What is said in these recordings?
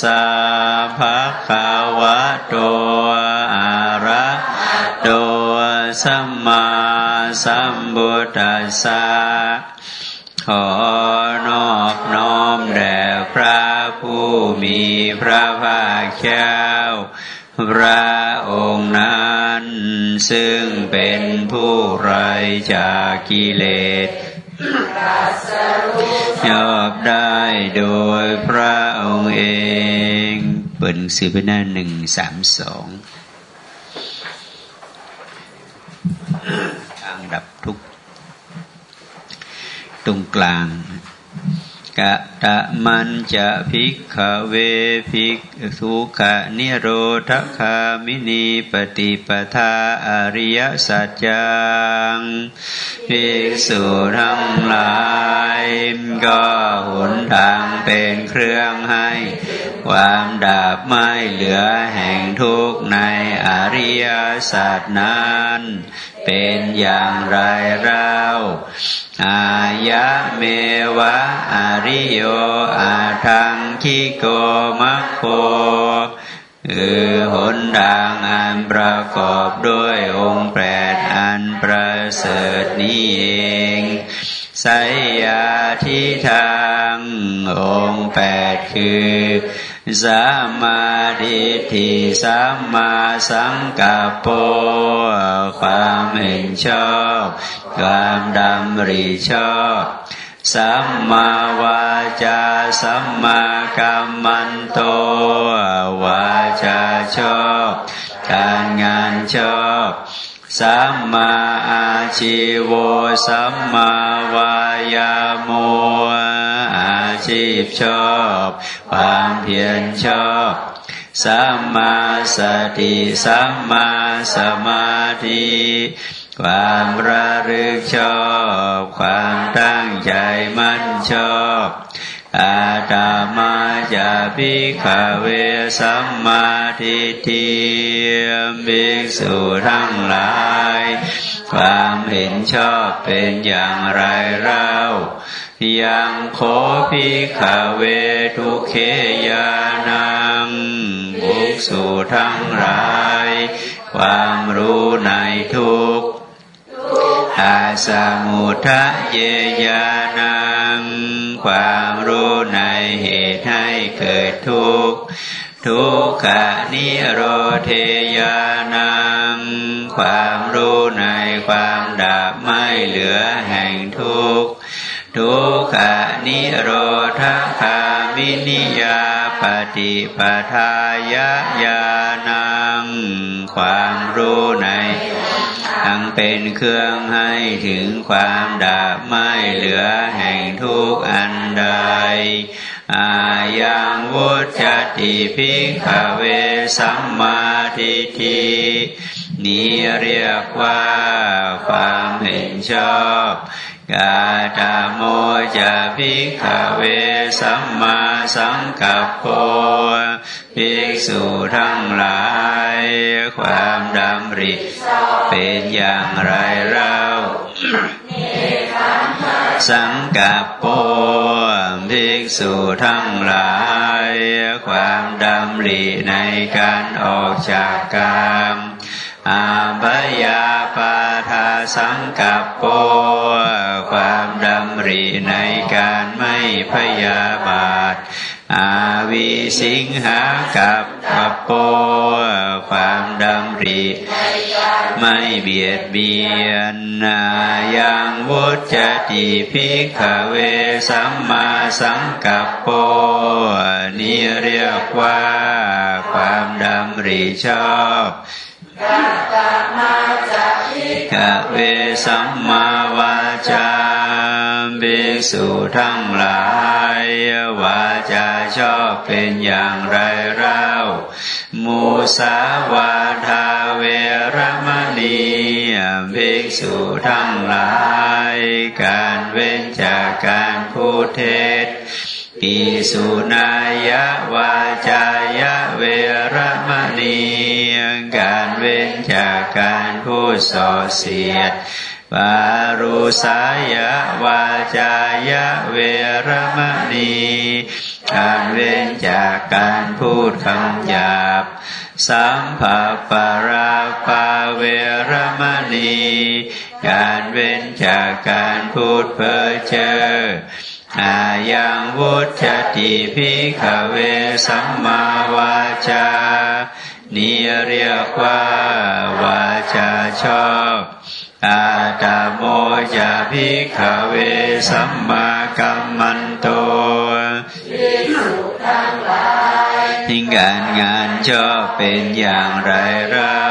สะภะคะวะโตอะระโตสัมมาสัมพุทธัสสะขอนอบน้อมแด่พระผู้มีพระภาคเจ้าพระองค์นั้น ซึ่งเป็นผู้ไรจากกิเลสยอบได้โดยพระ องเอง เปิดหนังสือไปหน้าหนึ่งสามสองทางดับทุกตรงกลางกะตะมันจะภิกขเวภิกสุขะนิโรธคามินีปฏิปทาอริยสัจจังภิกษุทั้งหลายก็ นทางเป็นเครื่องให้ ความดับไม่เหลือแห่งทุกในอริยสัจนั้นเป็นอย่างไรเราอายะเมวะอริโยอาทังคิโกมัคโค คือหนทางอันประกอบด้วยองค์แปดอันประเสริฐนี้เองไสยาทิทางองค์แปดคือสัมมาทิฏฐิสัมมาสังกัปปความเห็นชอบ ความดำริชอบ สัมมาวาจาสัมมากรรมันโตวาจาชอบการงานชอบสัมมาอาชีโวสัมมาวายาโมอาชีพชอบความเพียรชอบสัมมาสติสัมมาสมาธิ ความระลึกชอบ ความตั้งใจมั่นชอบอาตามาจะพิขเวสัมมาทิฏฐิภิกษุทั้งหลาย ความเห็นชอบเป็นอย่างไรเล่ายังโคภิขเวทุเคยานังบุกษุทั้งหลาย ความรู้ในทุก อาสมุทะเยยานังความรู้ในเหตุให้เกิดทุกข์ทุกขานิโรเทยานังความรู้ในความดับไม่เหลือแห่งทุกข์ทุกขานิโรธคามินิยาปฏิปทายญานังความรู้ใน ทั้งเป็นเครื่องให้ถึงความดับไม่เหลือแห่งทุกอันใด อายังวุจติพิกเวสัมมาทิฏฐิ นี้เรียกว่าความเห็นชอบกาตาโมจะพิกเวสัมมาสังกัปโพภิกษุทั้งหลาย ความดำริเป็นอย่างไรเล่าสังกัปโปภิกษุทั้งหลาย ความดำริในการออกจากกาม อาบยาปาทาสังกัปโป ความดำริในการไม่พยาบาท อาวิสิงหากับปโป ความดำริไม่เบียดเบียนนายังวุจติพิกเวสัมมาสังกัปโป นี้เรียกว่าความดำริชอบ กะเวสัมมาวาจาภิกษุทั้งหลายวาจาชอบเป็นอย่างไรเล่ามูสาวาทาเวรมณีภิกษุทั้งหลาย การเว้นจากการพูดเท็จอิสุนายะวาจายะเวราการพูดส่อเสียดปารุสายะวาจายะเวรมณีการเว้นจากการพูดคำหยาบ สัมภาปราปาเวรมณี การเว้นจากการพูดเพ้อเจ้ออายังวุฒติพิขเวสัมมาวาจา นี่เรียกว่า ชอบอาตาโมจะพิกขเวสัมมากัมมันโตทิงการงานชอบเป็นอย่างไรเล่า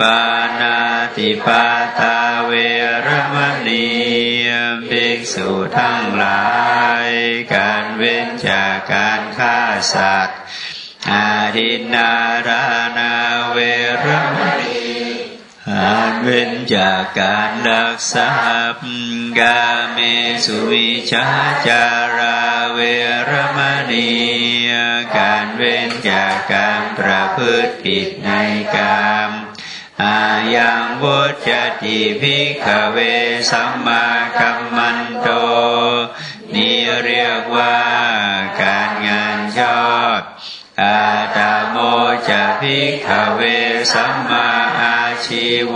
บานาติปาตาเวรมณีภิกษุทั้งหลาย การเว้นจากการฆ่าสัตว์อาทินารานาเวรม เว้นจากการรักทรัพย์กาเมสุวิชาจาราเวรมณีการเว้นจากการประพฤติผิดในกามอายังวุจติภิกขเวสัมมากัมมันโต นี่เรียกว่าการงานชอบอา จะภิกขเวสัมมาอาชีโว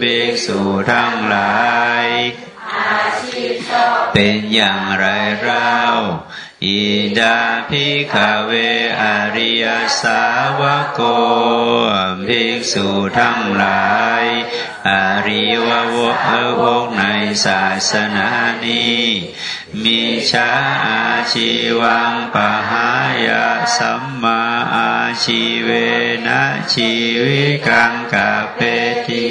ภิกษุทั้งหลายเป็นอย่างไรเล่าอิดาภิกขเวอริยสาวโกภิกษุทั้งหลายอริยวววกในศาสนานี้มีชาอาชีวังปหายาสัมมา อาชีเวนะชีวิกังกาเปตี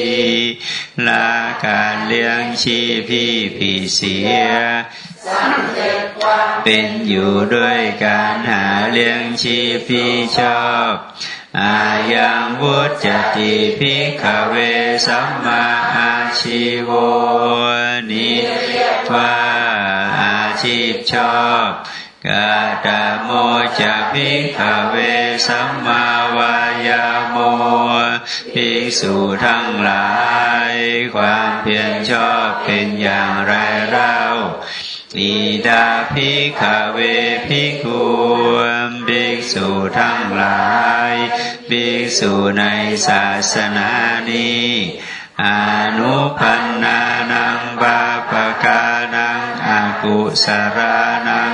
ลาการเลี้ยงชีพี่ผีเสียเป็นอยู่ด้วยการหาเลี้ยงชีพที่ชอบอะยังวุจจะติ ภิกขะเวสัมมาอาชีโวนี้ว่าอาชีพชอบ กะตะโมจะ ภิกขะเวสัมมาวายาโมภิกษุทั้งหลาย ความเพียรชอบเป็นอย่างไรเล่าอิดาภิกขเวภิกขุภิกษุทั้งหลายภิกษุในศาสนานี้อนุพันนานังบาปกา กุสารานัง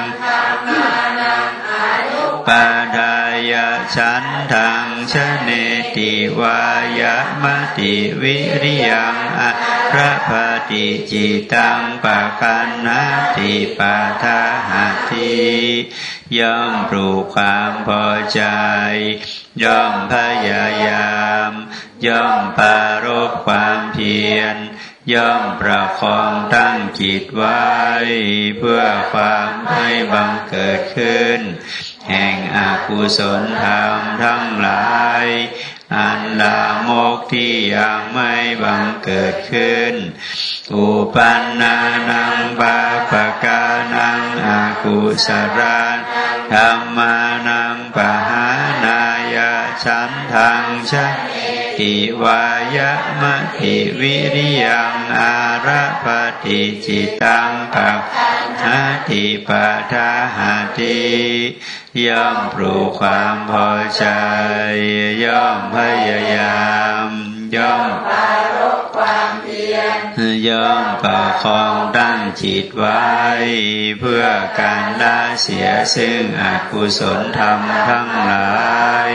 ปาดายะฉันทังชเนติวายะมติวิริยังอะพระปฏิจิตังปะกันนาติปาทาหาติย่อมปลูกความพอใจ ย่อมพยายาม ย่อมปารบความเพียร ย่อมประคองตั้งจิตไว้ เพื่อความให้บังเกิดขึ้น แห่งอกุศลธรรมทั้งหลาย อันลามกที่ยังไม่บังเกิดขึ้น อุปันนานังบาปกานังอากุสรานธรรมานังปหานายะฉันทังชะ ติวายะมะติวิริยังอาระปฏิจิตังปักหาติปะทาหาติย่อมปลูกความพอใจ ย่อมพยายาม ย่อมปารบความเพียรย่อมประคองตั้งจิตไว้ เพื่อการละเสียซึ่งอกุศลธรรมทั้งหลาย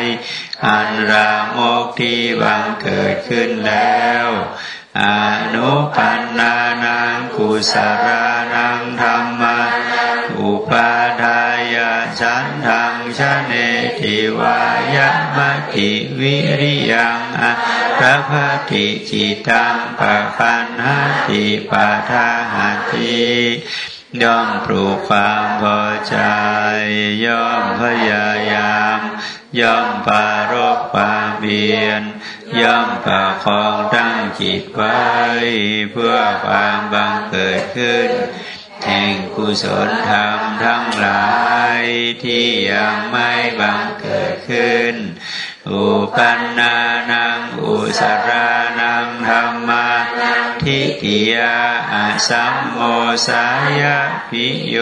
อันรามกที่บังเกิดขึ้นแล้วอนุปันนานังกุสารานังธรรมะอุปาทายาฉันทังชะเนติวายะมะติวิริยังอะพระพติจิตังปะคันหติปะทาหติย่อมปลูกความพอใจ ย่อมพยายาม ย่อมปารบความเบียน ย่อมประคองตั้งจิตไว้ เพื่อความบังเกิดขึ้น แห่งกุศลธรรมทั้งหลายที่ยังไม่บังเกิดขึ้น อุปันนานังอุสรารรมา ทิยาอสัมโมสายะพิโย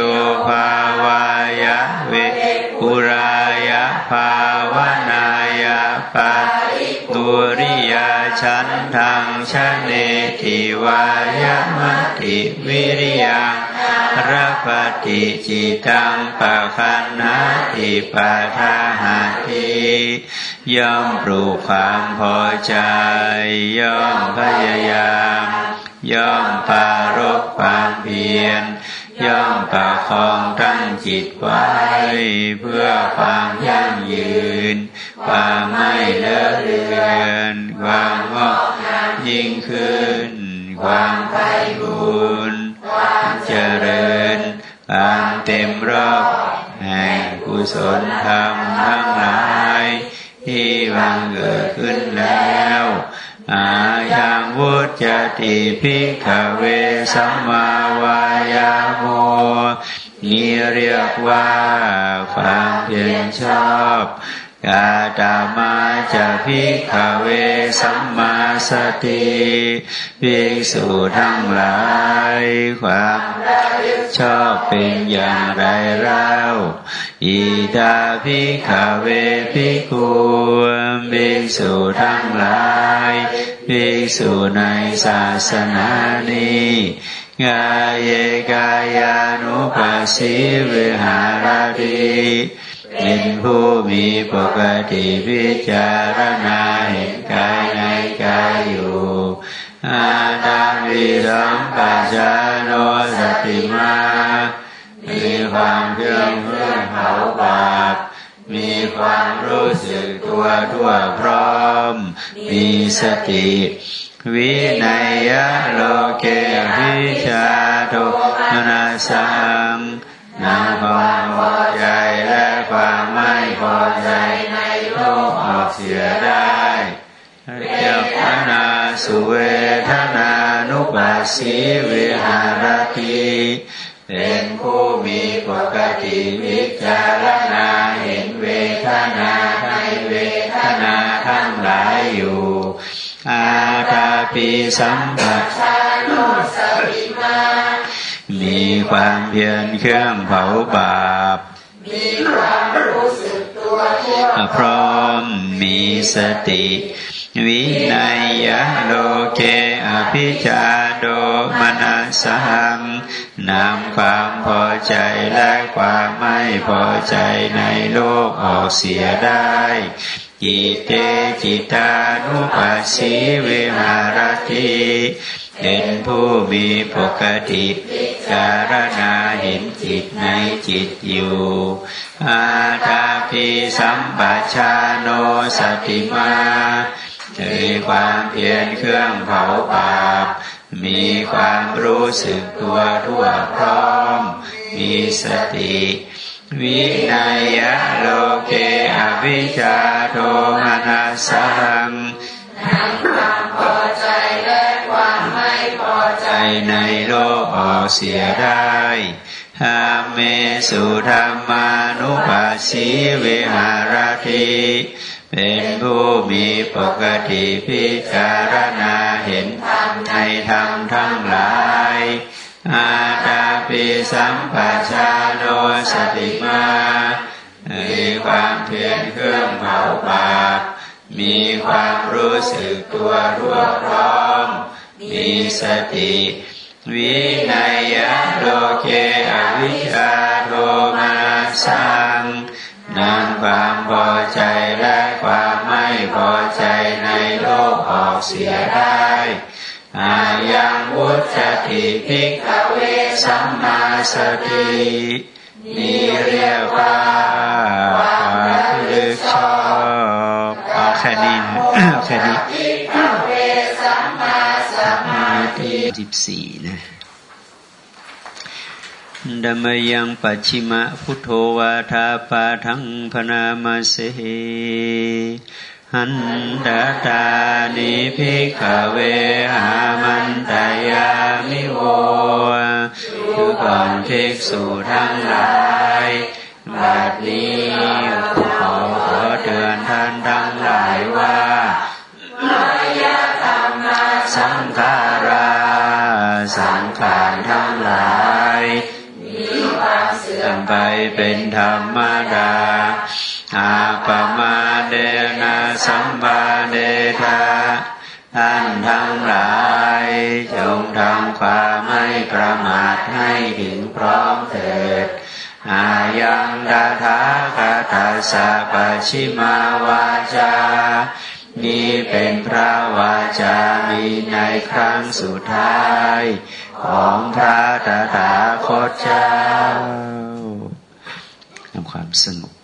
ภาวายะเวปุรายะภาวนายะปาตุริยาชันทังชะเนติวายะมติวิริยังรัปติจิตังปะคันนาติปะทาหาติย่อมปลูกความพอใจ ย่อมพยายาม ย่อมปารบความเพียรย่อมประคองตั้งจิตไว้ เพื่อความยั่งยืน ความไม่เลอะเลือนความงอกยิ่งขึ้น ความไปบุญความเจริญความเต็มรอบแห่งกุศลธรรมทั้งหลาย ที่บังเกิดขึ้นแล้ว อายัง วุจติพิกเวสัมมาวายาโมนี่เรียกว่าความเพียรชอบกาตามาจะพิกเวสัมมาสติภิกษุทั้งหลายความชอบเป็นอย่างไรเล่าอิตาภิกเวภิกขุภิกษุทั้งหลาย ภิกษุในศาสนานี้กายเยกายานุปัสสิวิหารติเป็นผู้มีปกติพิจารณาเห็นกายในกายอยู่อาตาวิสัมปัจจโนสติมามีความเครื่องเพื่อเผาบาปมีความรู้สึก ตัวทั่วพร้อม มีสติ วินัยโลเกวิชาตมนาสังนำความพอใจและความไม่พอใจในโลกออกเสียได้เจ้าพนาสุเวทนานุปัสสีวิหารติเป็นผู้มีปกติวิจารณาเห็นเวทนา อาตาปิสัมปัชานุสติมามีความเพียรเครื่องเผาบาป มีความรู้สึกตัวทั่วพร้อมมีสติ วินัยยะโลเกอภิชาโดมนัสสังนำความพอใจและความไม่พอใจในโลกออกเสียได้ จิตเตจิตานุปัสสีวิหารติเป็นผู้มีปกติการณาเห็นจิตในจิตอยู่ อาตาปิสัมปชาโนสติมามีความเพียรเครื่องเผาบาป มีความรู้สึกตัวทั่วพร้อม มีสติ วินัยโลเกอวิชาโทมนัสสังนำความพอใจและความไม่พอใจในโลกออกเสียได้หาเมสุธรรมานุปัสสีวิหารติเป็นผู้มีปกติพิจารณาเห็นธรรมในธรรมทั้งหลาย อาตาปิสัมปัชาโนสติมามีความเพียรเครื่องเผาบาปมีความรู้สึกตัวทั่วพร้อม มีสติ วิเนยยะ โลเกอะภิชฌาโทมะนัสสังนำความพอใจและความไม่พอใจในโลกออกเสียได้ อะยังวุจจะติ ภิกขะเวสัมมาสะตินี่เรียกว่าความลึกชอบเอาแค่นี้แค่นี้สิบสี่นะดัมยังปัจฉิมะพุทโธวาทาปาทังพนามาเส หันดาตานิพิกเวหามันตยามิโวคือก่อนภิกษุทั้งหลายบัดนี้ขอขอเตือนท่านทั้งหลายว่าลายธรรมสังขาราสังขารทั้งหลายมีความเสื่อมไปเป็นธรรมดาอาปมาเด เดทาท่านทั้งหลาย จงทำความไม่ประมาทให้ถึงพร้อมเถิดอายังดาถาคาตาสะปชิมาวาจา นี้เป็นพระวาจามีในครั้งสุดท้าย ของพระตถาคตเจ้าทำความสงบ